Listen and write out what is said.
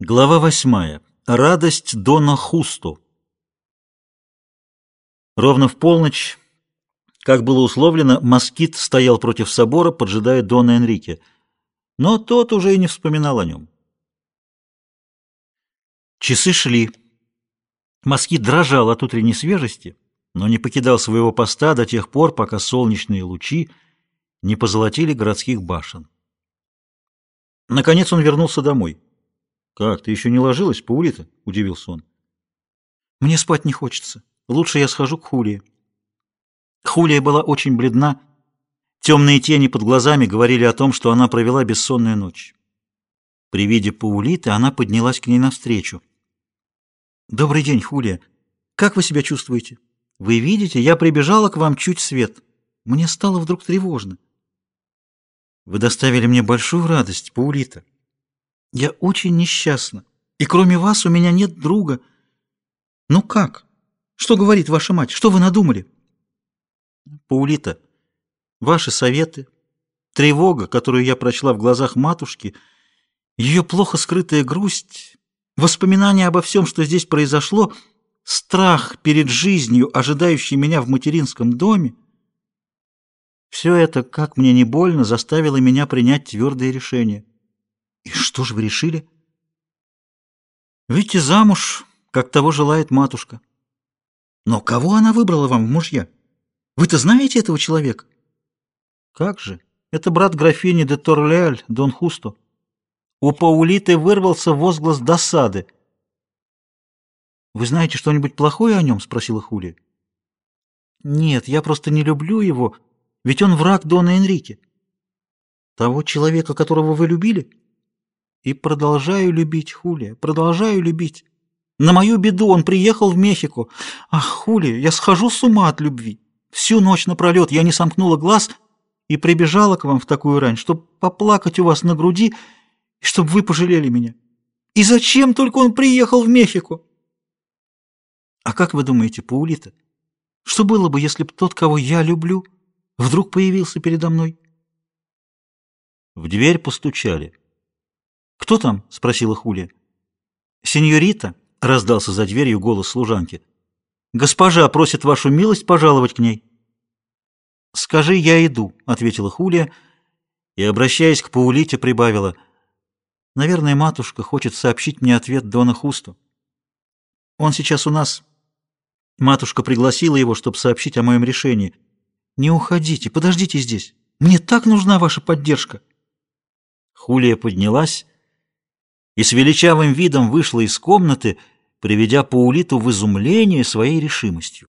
Глава восьмая. Радость Дона Хусто. Ровно в полночь, как было условлено, москит стоял против собора, поджидая Дона Энрике, но тот уже и не вспоминал о нем. Часы шли. Москит дрожал от утренней свежести, но не покидал своего поста до тех пор, пока солнечные лучи не позолотили городских башен. Наконец он вернулся домой. «Как, ты еще не ложилась, Паулита?» — удивился он. «Мне спать не хочется. Лучше я схожу к Хулии». Хулия была очень бледна. Темные тени под глазами говорили о том, что она провела бессонную ночь. При виде Паулиты она поднялась к ней навстречу. «Добрый день, Хулия. Как вы себя чувствуете? Вы видите, я прибежала к вам чуть свет. Мне стало вдруг тревожно». «Вы доставили мне большую радость, Паулита». Я очень несчастна. И кроме вас у меня нет друга. Ну как? Что говорит ваша мать? Что вы надумали? Паулита, ваши советы, тревога, которую я прочла в глазах матушки, ее плохо скрытая грусть, воспоминания обо всем, что здесь произошло, страх перед жизнью, ожидающей меня в материнском доме, все это, как мне не больно, заставило меня принять твердое решение. И что же вы решили? Выйти замуж, как того желает матушка. Но кого она выбрала вам в мужья? Вы-то знаете этого человека? Как же? Это брат графини де Торлеаль, Дон Хусто. У Паулиты вырвался возглас досады. «Вы знаете что-нибудь плохое о нем?» — спросила Хулия. «Нет, я просто не люблю его, ведь он враг Дона Энрике». «Того человека, которого вы любили?» И продолжаю любить Хулия, продолжаю любить. На мою беду он приехал в Мехико. Ах, Хулия, я схожу с ума от любви. Всю ночь напролет я не сомкнула глаз и прибежала к вам в такую рань, чтобы поплакать у вас на груди и чтобы вы пожалели меня. И зачем только он приехал в Мехико? А как вы думаете, Паулита, что было бы, если бы тот, кого я люблю, вдруг появился передо мной? В дверь постучали. «Кто там?» — спросила Хулия. «Сеньорита», — раздался за дверью голос служанки. «Госпожа просит вашу милость пожаловать к ней». «Скажи, я иду», — ответила Хулия и, обращаясь к Паулите, прибавила. «Наверное, матушка хочет сообщить мне ответ Дона Хусту. Он сейчас у нас. Матушка пригласила его, чтобы сообщить о моем решении. Не уходите, подождите здесь. Мне так нужна ваша поддержка». Хулия поднялась и с величавым видом вышла из комнаты, приведя Паулиту в изумление своей решимостью.